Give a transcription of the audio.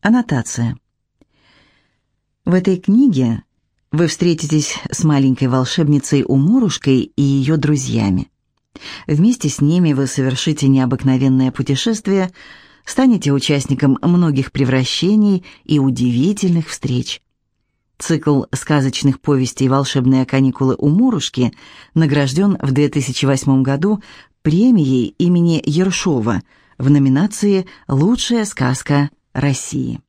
Аннотация. В этой книге вы встретитесь с маленькой волшебницей Умурушкой и ее друзьями. Вместе с ними вы совершите необыкновенное путешествие, станете участником многих превращений и удивительных встреч. Цикл сказочных повестей «Волшебные каникулы у Мурушки» награжден в 2008 году премией имени Ершова в номинации «Лучшая сказка России».